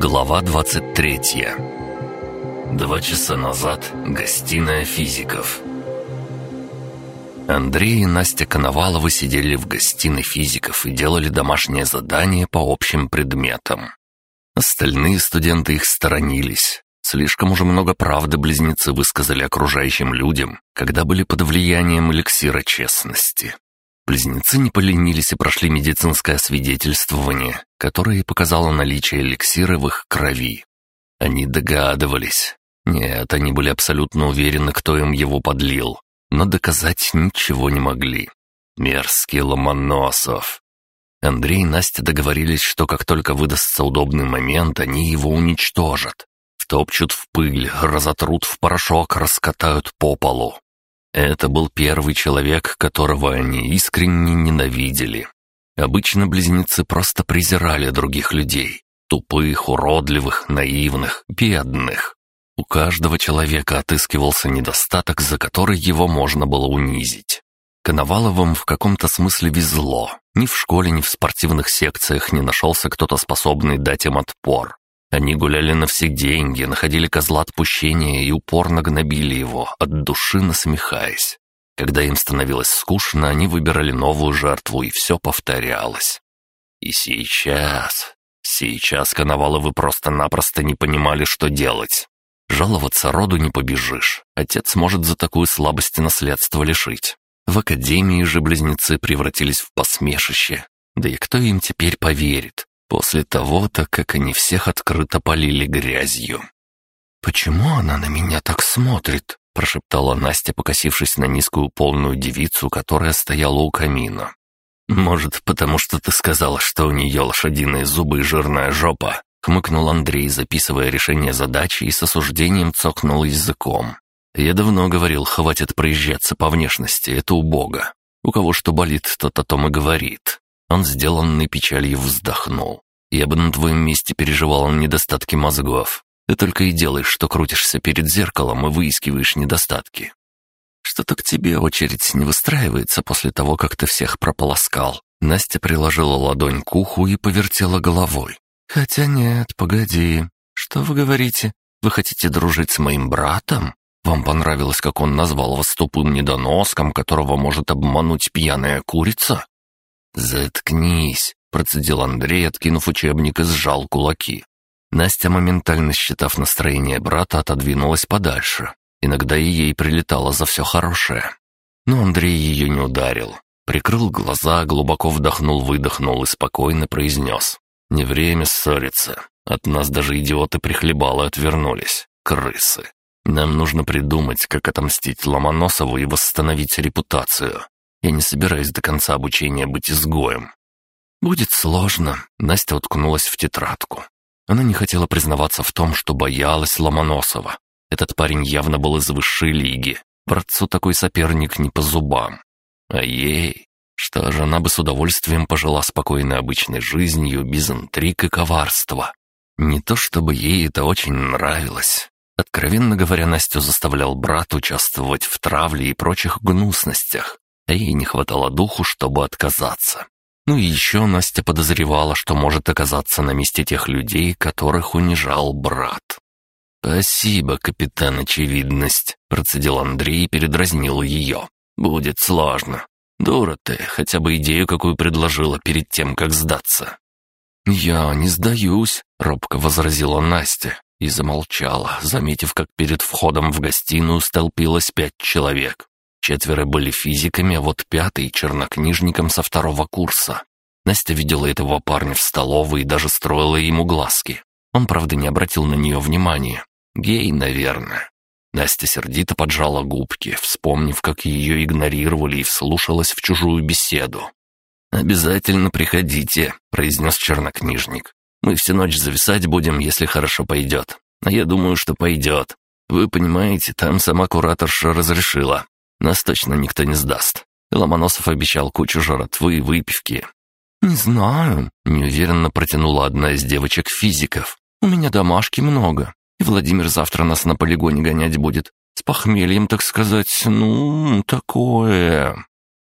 Глава 23 Два часа назад. Гостиная физиков. Андрей и Настя Коноваловы сидели в гостиной физиков и делали домашнее задание по общим предметам. Остальные студенты их сторонились. Слишком уже много правды близнецы высказали окружающим людям, когда были под влиянием эликсира честности. Близнецы не поленились и прошли медицинское освидетельствование, которое показало наличие эликсира в их крови. Они догадывались. Нет, они были абсолютно уверены, кто им его подлил, но доказать ничего не могли. Мерзкий Ломоносов. Андрей и Настя договорились, что как только выдастся удобный момент, они его уничтожат. Втопчут в пыль, разотрут в порошок, раскатают по полу. Это был первый человек, которого они искренне ненавидели. Обычно близнецы просто презирали других людей. Тупых, уродливых, наивных, бедных. У каждого человека отыскивался недостаток, за который его можно было унизить. Коноваловым в каком-то смысле везло. Ни в школе, ни в спортивных секциях не нашелся кто-то способный дать им отпор. Они гуляли на все деньги, находили козла отпущения и упорно гнобили его, от души насмехаясь. Когда им становилось скучно, они выбирали новую жертву, и все повторялось. И сейчас... Сейчас Коноваловы просто-напросто не понимали, что делать. Жаловаться роду не побежишь. Отец может за такую слабость наследство лишить. В академии же близнецы превратились в посмешище. Да и кто им теперь поверит? После того-то, как они всех открыто полили грязью. «Почему она на меня так смотрит?» — прошептала Настя, покосившись на низкую полную девицу, которая стояла у камина. «Может, потому что ты сказала, что у нее лошадиные зубы и жирная жопа?» — хмыкнул Андрей, записывая решение задачи и с осуждением цокнул языком. «Я давно говорил, хватит проезжаться по внешности, это убого. У кого что болит, тот о том и говорит. Он сделанной печалью вздохнул. «Я бы на твоем месте переживал о недостатке мозгов. Ты только и делаешь, что крутишься перед зеркалом и выискиваешь недостатки. Что-то к тебе очередь не выстраивается после того, как ты всех прополоскал». Настя приложила ладонь к уху и повертела головой. «Хотя нет, погоди. Что вы говорите? Вы хотите дружить с моим братом? Вам понравилось, как он назвал вас тупым недоноском, которого может обмануть пьяная курица? «Заткнись», — процедил Андрей, откинув учебник и сжал кулаки. Настя, моментально считав настроение брата, отодвинулась подальше. Иногда и ей прилетало за все хорошее. Но Андрей ее не ударил. Прикрыл глаза, глубоко вдохнул-выдохнул и спокойно произнес. «Не время ссориться. От нас даже идиоты-прихлебалы отвернулись. Крысы. Нам нужно придумать, как отомстить Ломоносову и восстановить репутацию. Я не собираюсь до конца обучения быть изгоем. Будет сложно. Настя уткнулась в тетрадку. Она не хотела признаваться в том, что боялась Ломоносова. Этот парень явно был из высшей лиги. Братцу такой соперник не по зубам. А ей... Что же, она бы с удовольствием пожила спокойной обычной жизнью, без интриг и коварства. Не то чтобы ей это очень нравилось. Откровенно говоря, Настю заставлял брат участвовать в травле и прочих гнусностях а ей не хватало духу, чтобы отказаться. Ну и еще Настя подозревала, что может оказаться на месте тех людей, которых унижал брат. «Спасибо, капитан Очевидность», — процедил Андрей и передразнил ее. «Будет сложно. Дура ты, хотя бы идею какую предложила перед тем, как сдаться». «Я не сдаюсь», — робко возразила Настя и замолчала, заметив, как перед входом в гостиную столпилось пять человек. Четверо были физиками, а вот пятый — чернокнижником со второго курса. Настя видела этого парня в столовой и даже строила ему глазки. Он, правда, не обратил на нее внимания. Гей, наверное. Настя сердито поджала губки, вспомнив, как ее игнорировали и вслушалась в чужую беседу. «Обязательно приходите», — произнес чернокнижник. «Мы всю ночь зависать будем, если хорошо пойдет. А я думаю, что пойдет. Вы понимаете, там сама кураторша разрешила. Нас точно никто не сдаст. Ломоносов обещал кучу жратвы и выпивки. «Не знаю», — неуверенно протянула одна из девочек-физиков. «У меня домашки много, и Владимир завтра нас на полигоне гонять будет. С похмельем, так сказать, ну, такое...»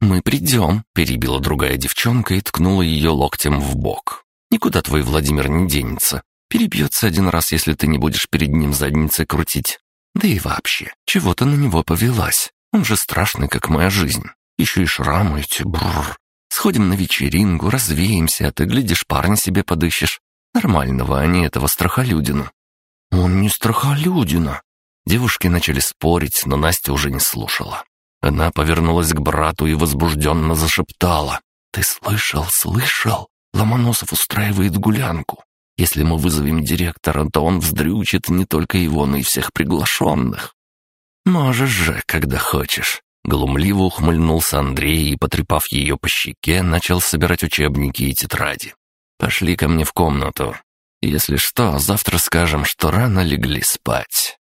«Мы придем», — перебила другая девчонка и ткнула ее локтем в бок. «Никуда твой Владимир не денется. Перебьется один раз, если ты не будешь перед ним задницей крутить. Да и вообще, чего ты на него повелась? Он же страшный, как моя жизнь. Еще и шрамы эти, бррр. Сходим на вечеринку, развеемся, а ты, глядишь, парня себе подыщешь. Нормального, а не этого страхолюдину». «Он не страхолюдина». Девушки начали спорить, но Настя уже не слушала. Она повернулась к брату и возбужденно зашептала. «Ты слышал, слышал? Ломоносов устраивает гулянку. Если мы вызовем директора, то он вздрючит не только его, но и всех приглашенных». «Можешь же, когда хочешь». Глумливо ухмыльнулся Андрей и, потрепав ее по щеке, начал собирать учебники и тетради. «Пошли ко мне в комнату. Если что, завтра скажем, что рано легли спать».